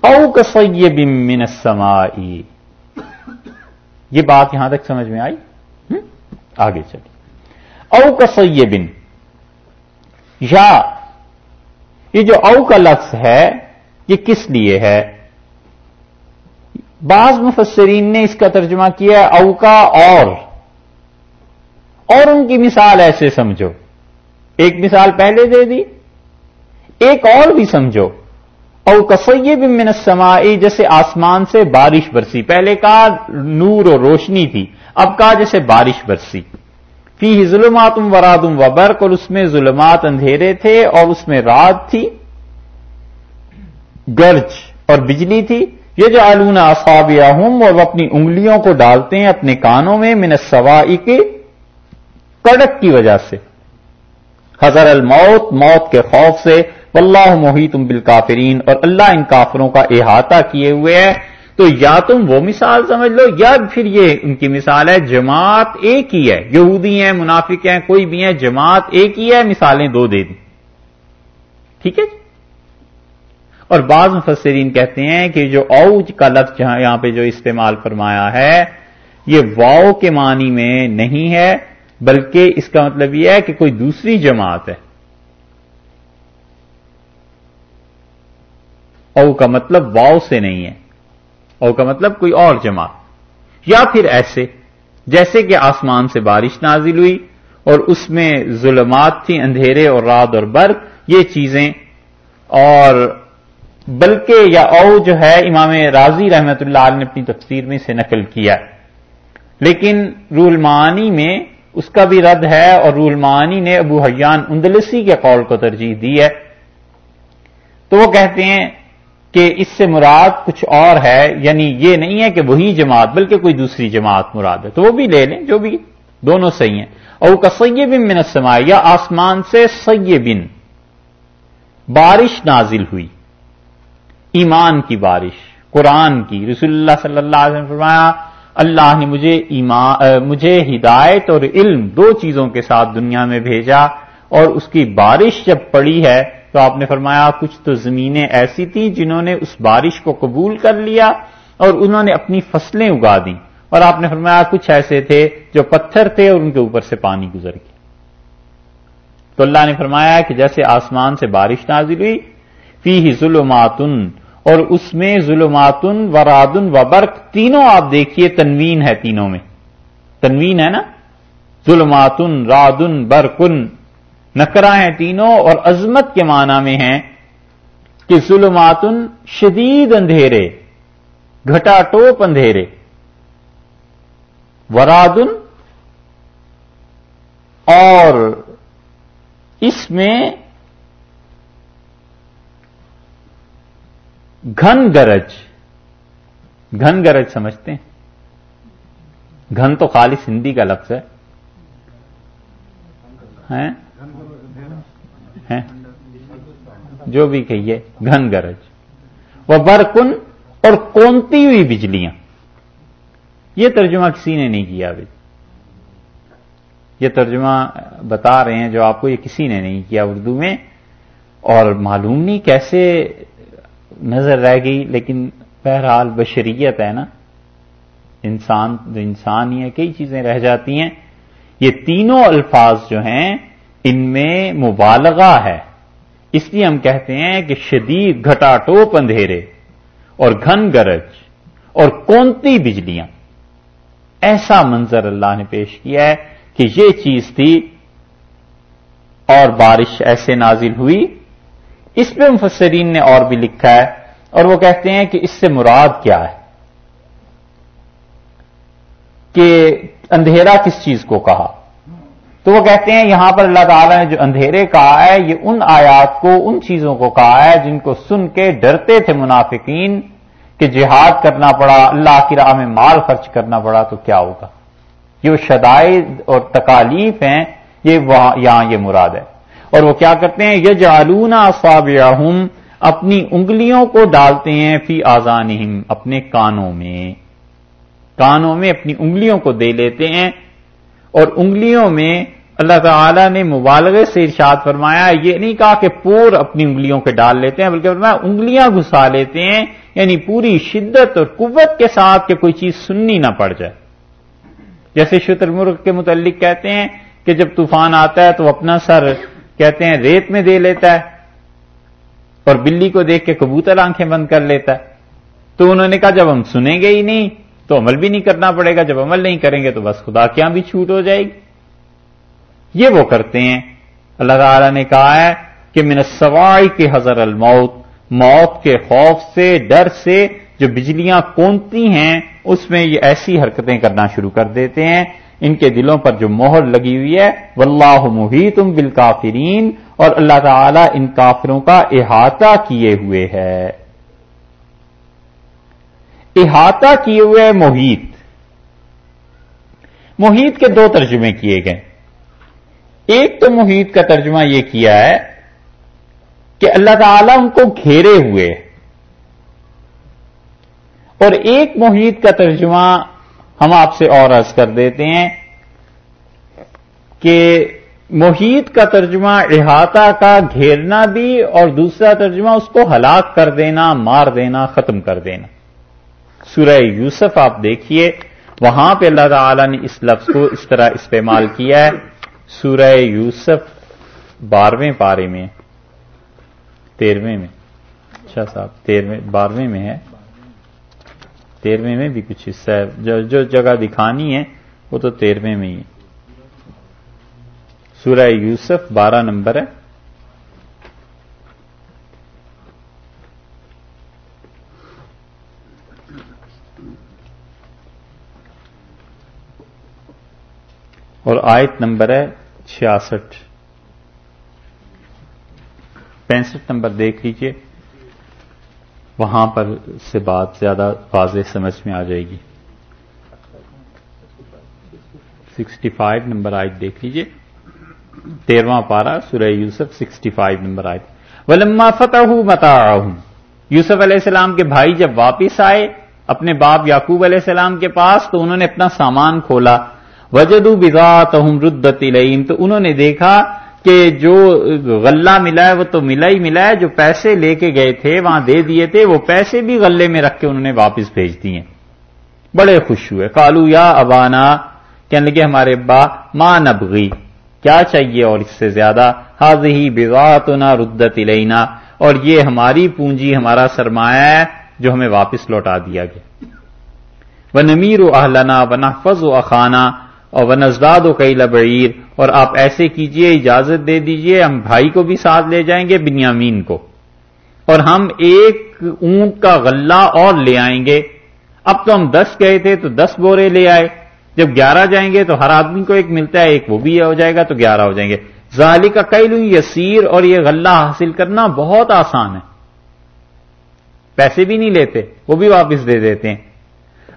او کسیب من السمائی۔ یہ بات یہاں تک سمجھ میں آئی؟ آگے چلیے۔ او کسیب یا یہ جو او کا لفظ ہے، یہ کس لیے ہے؟ بعض مفسرین نے اس کا ترجمہ کیا او کا اور۔ اور ان کی مثال ایسے سمجھو۔ ایک مثال پہلے دے دی، ایک اور بھی سمجھو۔ او کسیب من السمائی، جیسے آسمان سے بارش برسی۔ پہلے کہا نور و روشنی تھی، اب کہا جیسے بارش برسی۔ فی ظلمات ورادم و برق، اور اس میں ظلمات اندھیرے تھے اور اس میں رات تھی، گرج اور بجلی تھی۔ یہ جو آلون اصابیا ہوں اور وہ اپنی انگلیوں کو ڈالتے ہیں اپنے کانوں میں من سوائی کے کڑک کی وجہ سے۔ حضر الموت، موت کے خوف سے واللہ محیط بالکافرین، اور اللہ ان کافروں کا احاطہ کیے ہوئے ہے۔ تو یا تم وہ مثال سمجھ لو، یا پھر یہ ان کی مثال ہے، جماعت ایک ہی ہے۔ یہودی ہیں، منافق ہیں، کوئی بھی ہیں، جماعت ایک ہی ہے، مثالیں دو دے دی ٹھیک ہے جی؟ اور بعض مفسرین کہتے ہیں کہ جو اوج کا لفظ جہاں یہاں پہ جو استعمال فرمایا ہے، یہ واؤ کے معنی میں نہیں ہے، بلکہ اس کا مطلب یہ ہے کہ کوئی دوسری جماعت ہے۔ او کا مطلب واؤ سے نہیں ہے۔ او کا مطلب کوئی اور جماعت یا پھر ایسے، جیسے کہ آسمان سے بارش نازل ہوئی اور اس میں ظلمات تھی، اندھیرے اور رات اور برق یہ چیزیں۔ اور بلکہ یا او جو ہے، امام راضی رحمت اللہ علیہ نے اپنی تفسیر میں سے نقل کیا۔ لیکن رول معانی میں اس کا بھی رد ہے اور رول معانی نے ابو حیان اندلسی کے قول کو ترجیح دی ہے۔ تو وہ کہتے ہیں کہ اس سے مراد کچھ اور ہے یعنی یہ نہیں ہے کہ وہی جماعت، بلکہ کوئی دوسری جماعت مراد ہے۔ تو وہ بھی لے لیں، جو بھی دونوں صحیح ہیں۔ اور وہ کا سیبن من السماء، یا آسمان سے سیبن بارش نازل ہوئی۔ ایمان کی بارش، قرآن کی۔ رسول اللہ صلی اللہ علیہ وسلم فرمایا، اللہ نے مجھے ایمان مجھے ہدایت اور علم دو چیزوں کے ساتھ دنیا میں بھیجا، اور اس کی بارش جب پڑی ہے تو آپ نے فرمایا کچھ تو زمینیں ایسی تھیں جنہوں نے اس بارش کو قبول کر لیا اور انہوں نے اپنی فصلیں اگا دی اور آپ نے فرمایا کچھ ایسے تھے جو پتھر تھے اور ان کے اوپر سے پانی گزر گیا۔ تو اللہ نے فرمایا کہ جیسے آسمان سے بارش نازل ہوئی فی ہی ظلماتن، اور اس میں ظلماتن، ورادن و برق تینوں آپ دیکھیے، تنوین ہے تینوں میں۔ تنوین ہے نا؟ ظلماتن، رادن برکن نکرا ہیں تینوں اور عظمت کے معنی میں ہیں کہ ظلماتن شدید اندھیرے، گھٹا ٹوپ اندھیرے۔ ورادن اور اس میں گھن گرج گھن گرج سمجھتے ہیں۔ گھن تو خالص ہندی کا لفظ ہے۔ جو بھی کہیے، گھن گرج۔ وہ برکن اور کونتی ہوئی بجلیاں۔ یہ ترجمہ کسی نے نہیں کیا ابھی۔ یہ ترجمہ بتا رہے ہیں جو آپ کو یہ کسی نے نہیں کیا اردو میں۔ اور معلوم نہیں کیسے نظر رہ گئی، لیکن بہرحال بشریت ہے نا۔ انسان، جو انسان ہی ہے کئی چیزیں رہ جاتی ہیں۔ یہ تینوں الفاظ جو ہیں ان میں مبالغہ ہے۔ اس لیے ہم کہتے ہیں کہ شدید گھٹا ٹوپ اندھیرے اور گھن گرج اور کونتی بجلیاں۔ ایسا منظر اللہ نے پیش کیا ہے کہ یہ چیز تھی اور بارش ایسے نازل ہوئی۔ اس پہ مفسرین نے اور بھی لکھا ہے اور وہ کہتے ہیں کہ اس سے مراد کیا ہے۔ کہ اندھیرا کس چیز کو کہا؟ تو وہ کہتے ہیں، یہاں پر اللہ تعالیٰ نے جو اندھیرے کہا ہے، یہ ان آیات کو، ان چیزوں کو کہا ہے جن کو سن کے ڈرتے تھے منافقین کہ جہاد کرنا پڑا، اللہ کی راہ میں مال خرچ کرنا پڑا، تو کیا ہوگا؟ یہ شدائد اور تکالیف ہیں، یہ یہاں یہ مراد ہے۔ اور وہ کیا کرتے ہیں؟ یہ جالونا اپنی انگلیوں کو ڈالتے ہیں فی آزان اپنے کانوں میں۔ کانوں میں اپنی انگلیوں کو دے لیتے ہیں اور انگلیوں میں اللہ تعالی نے مبالغے سے ارشاد فرمایا، یہ نہیں کہا کہ پور اپنی انگلیوں کے ڈال لیتے ہیں، بلکہ فرمایا انگلیاں گھسا لیتے ہیں یعنی پوری شدت اور قوت کے ساتھ کہ کوئی چیز سننی نہ پڑ جائے۔ جیسے شتر مرغ کے متعلق کہتے ہیں کہ جب طوفان آتا ہے تو اپنا سر کہتے ہیں ریت میں دے لیتا ہے، اور بلی کو دیکھ کے کبوتر آنکھیں بند کر لیتا ہے۔ تو انہوں نے کہا، جب ہم سنیں گے ہی نہیں تو عمل بھی نہیں کرنا پڑے گا، جب عمل نہیں کریں گے تو بس خدا کیا بھی چھوٹ ہو جائے گی۔ یہ وہ کرتے ہیں۔ اللہ تعالی نے کہا ہے کہ من سوائی کے حضر الموت، موت کے خوف سے، ڈر سے جو بجلیاں کونتی ہیں، اس میں یہ ایسی حرکتیں کرنا شروع کر دیتے ہیں۔ ان کے دلوں پر جو مہر لگی ہوئی ہے، واللہ محیطم بالکافرین، اور اللہ تعالی ان کافروں کا احاطہ کیے ہوئے ہے۔ احاطہ کیے ہوئے محیط۔ محیط کے دو ترجمے کیے گئے۔ ایک تو محیط کا ترجمہ یہ کیا ہے کہ اللہ تعالیٰ ان کو گھیرے ہوئے اور ایک محیط کا ترجمہ ہم آپ سے اور عرض کر دیتے ہیں کہ محیط کا ترجمہ احاطہ کا گھیرنا بھی اور دوسرا ترجمہ اس کو ہلاک کر دینا، مار دینا، ختم کر دینا۔ سورہ یوسف آپ دیکھیے، وہاں پہ اللہ تعالی نے اس لفظ کو اس طرح استعمال کیا ہے۔ سورہ یوسف بارہویں پارے میں تیرہویں میں۔ اچھا صاحب، تیرہویں، بارہویں میں ہے۔ تیرہویں میں بھی کچھ حصہ ہے۔ جو جو جگہ دکھانی ہے، وہ تو تیرہویں میں ہی ہے۔ سورہ یوسف بارہ نمبر ہے۔ اور آیت نمبر ہے چھیاسٹھ۔ پینسٹھ نمبر دیکھ لیجیے۔ وہاں پر سے بات زیادہ واضح سمجھ میں آ جائے گی۔ سکسٹی فائیو نمبر آیت دیکھ لیجیے۔ تیرواں پارا سورہ یوسف سکسٹی فائیو نمبر آیت۔ ولما فتح متا یوسف علیہ السلام کے بھائی جب واپس آئے اپنے باپ یعقوب علیہ السلام کے پاس تو انہوں نے اپنا سامان کھولا۔ وجدو بذات ردت العیم تو انہوں نے دیکھا کہ جو غلہ ملا ہے، وہ تو ملا ہی ملا ہے، جو پیسے لے کے گئے تھے، وہاں دے دیے تھے، وہ پیسے بھی غلے میں رکھ کے انہوں نے واپس بھیج دیے بڑے خوش ہوئے۔ کالو یا ابانا، کہنے لگے ہمارے ابا ماں نبغی، کیا چاہیے اور اس سے زیادہ؟ حاض ہی بغات ردت الینا، اور یہ ہماری پونجی، ہمارا سرمایہ ہے، جو ہمیں واپس لوٹا دیا گیا۔ وہ نمیر و اہلنا و نحفظ و اخانہ اور وہ نزداد و کئی لبعیر، اور آپ ایسے کیجیے، اجازت دے دیجیے، ہم بھائی کو بھی ساتھ لے جائیں گے، بنیامین کو۔ اور ہم ایک اونٹ کا غلہ اور لے آئیں گے۔ اب تو ہم دس گئے تھے، تو دس بورے لے آئے۔ جب گیارہ جائیں گے، تو ہر آدمی کو ایک ملتا ہے، ایک وہ بھی ہو جائے گا، تو گیارہ ہو جائیں گے۔ ظالی کا کئی لوں یسیر، اور یہ غلہ حاصل کرنا بہت آسان ہے۔ پیسے بھی نہیں لیتے، وہ بھی واپس دے دیتے ہیں۔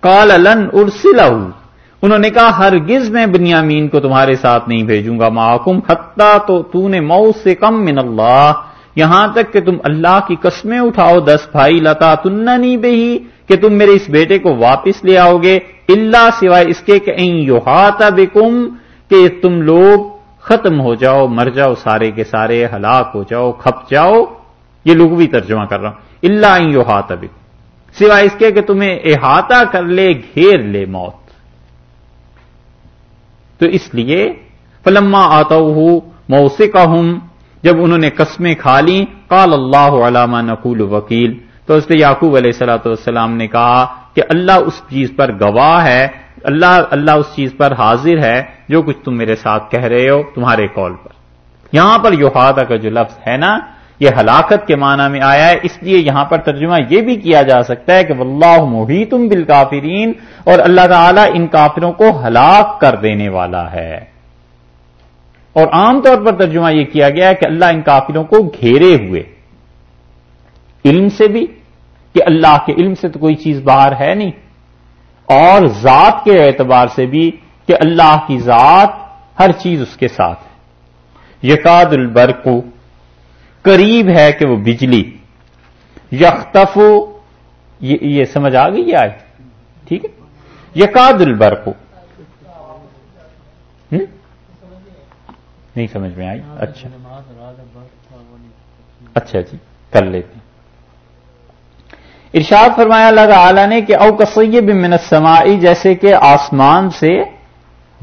کال الن ارسلا انہوں نے کہا، ہرگز میں بنیامین کو تمہارے ساتھ نہیں بھیجوں گا محکم حتہ تو تو نے مئو سے کم من اللہ، یہاں تک کہ تم اللہ کی قسمیں اٹھاؤ، دس بھائی لتا تن نہیں کہ تم میرے اس بیٹے کو واپس لے آؤ گے اللہ سوائے اس کے کہ یوہاتا بکم، کہ تم لوگ ختم ہو جاؤ، مر جاؤ، سارے کے سارے ہلاک ہو جاؤ، کھپ جاؤ۔ یہ لوگ بھی ترجمہ کر رہا ہوں۔ اللہ یوہاتا بکم۔ سوائے اس کے کہ تمہیں احاطہ کر لے، گھیر لے موت۔ تو اس لیے فلما آتا ہوں کا ہوں جب انہوں نے قسمیں کھا لی قال اللہ علامہ نقول وکیل۔ تو اس نے یعقوب علیہ السلاۃ والسلام نے کہا کہ اللہ اس چیز پر گواہ ہے، اللہ اللہ اس چیز پر حاضر ہے، جو کچھ تم میرے ساتھ کہہ رہے ہو تمہارے کال پر۔ یہاں پر یوہادا کا جو لفظ ہے نا یہ ہلاکت کے معنی میں آیا ہے، اس لیے یہاں پر ترجمہ یہ بھی کیا جا سکتا ہے کہ واللہ محیطم بالکافرین اور اللہ تعالیٰ ان کافروں کو ہلاک کر دینے والا ہے۔ اور عام طور پر ترجمہ یہ کیا گیا ہے کہ اللہ ان کافروں کو گھیرے ہوئے۔ علم سے بھی، کہ اللہ کے علم سے تو کوئی چیز باہر ہے نہیں۔ اور ذات کے اعتبار سے بھی کہ اللہ کی ذات ہر چیز اس کے ساتھ ہے۔ یقاد البرکو قریب ہے کہ وہ بجلی یختف یہ سمجھ آ گئی آئے ٹھیک ہے؟ یقاد البر نہیں سمجھ میں آئی؟ اچھا۔ اچھا جی کر لیتے ہیں۔ ارشاد فرمایا، اللہ تعالی نے کہ او کسیب من السمائی، جیسے کہ آسمان سے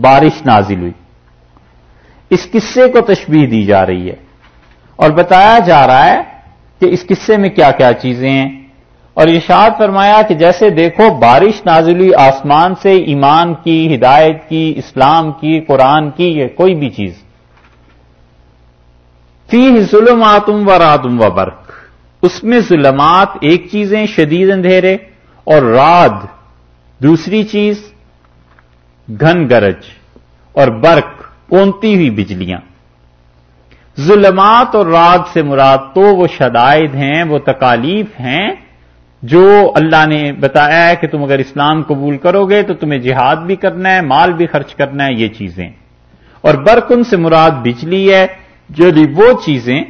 بارش نازل ہوئی۔ اس قصے کو تشبیح دی جا رہی ہے۔ اور بتایا جا رہا ہے کہ اس قصے میں کیا کیا چیزیں ہیں۔ اور ارشاد فرمایا کہ جیسے دیکھو بارش نازلی آسمان سے، ایمان کی، ہدایت کی، اسلام کی، قرآن کی یا کوئی بھی چیز۔ فی ظلماتم و رادم و برق۔ اس میں ظلمات ایک چیزیں شدید اندھیرے اور راد دوسری چیز گھن گرج اور برق کونتی ہوئی بجلیاں۔ ظلمات اور رات سے مراد تو وہ شدائد ہیں، وہ تکالیف ہیں جو اللہ نے بتایا ہے کہ تم اگر اسلام قبول کرو گے تو تمہیں جہاد بھی کرنا ہے، مال بھی خرچ کرنا ہے، یہ چیزیں۔ اور برکن سے مراد بجلی ہے جو وہ چیزیں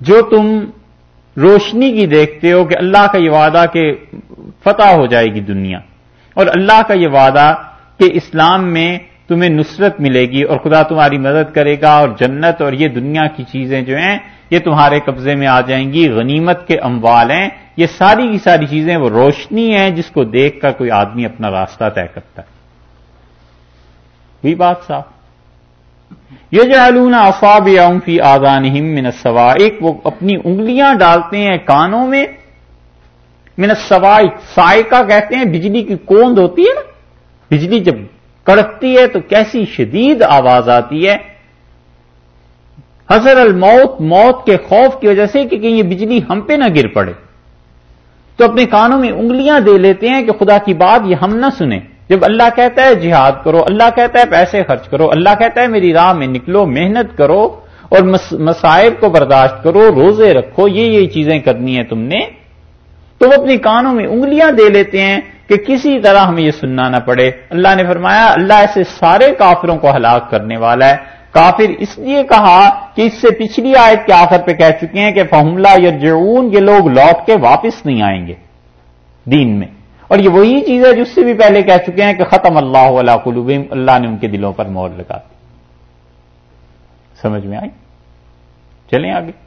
جو تم روشنی کی دیکھتے ہو کہ اللہ کا یہ وعدہ کہ فتح ہو جائے گی دنیا۔ اور اللہ کا یہ وعدہ کہ اسلام میں تمہیں نصرت ملے گی اور خدا تمہاری مدد کرے گا اور جنت اور یہ دنیا کی چیزیں جو ہیں، یہ تمہارے قبضے میں آ جائیں گی، غنیمت کے اموال ہیں۔ یہ ساری کی ساری چیزیں، وہ روشنی ہیں جس کو دیکھ کر کوئی آدمی اپنا راستہ طے کرتا ہے۔ ہوئی بات صاف یہ جو علون افاب فی آزان من ایک وہ اپنی انگلیاں ڈالتے ہیں کانوں میں۔ من سوائک سائکا کہتے ہیں، بجلی کی کوند ہوتی ہے نا۔ بجلی جب کڑکتی ہے تو کیسی شدید آواز آتی ہے؟ حضر الموت موت کے خوف کی وجہ سے کہ کہیں یہ بجلی ہم پہ نہ گر پڑے۔ تو اپنے کانوں میں انگلیاں دے لیتے ہیں کہ خدا کی بات یہ ہم نہ سنیں۔ جب اللہ کہتا ہے جہاد کرو، اللہ کہتا ہے پیسے خرچ کرو، اللہ کہتا ہے میری راہ میں نکلو، محنت کرو اور مسائب کو برداشت کرو، روزے رکھو، یہ یہ چیزیں کرنی ہے تم نے۔ تو وہ اپنی کانوں میں انگلیاں دے لیتے ہیں کہ کسی طرح ہمیں یہ سننا نہ پڑے۔ اللہ نے فرمایا، اللہ ایسے سارے کافروں کو ہلاک کرنے والا ہے۔ کافر اس لیے کہا کہ اس سے پچھلی آیت کے آخر پہ کہہ چکے ہیں کہ فہملہ یا یہ لوگ لوٹ کے واپس نہیں آئیں گے دین میں۔ اور یہ وہی چیز ہے جس سے بھی پہلے کہہ چکے ہیں کہ ختم اللہ علیہ قلوبیم اللہ نے ان کے دلوں پر مور لگا دی۔ سمجھ میں آئی؟ چلیں آگے۔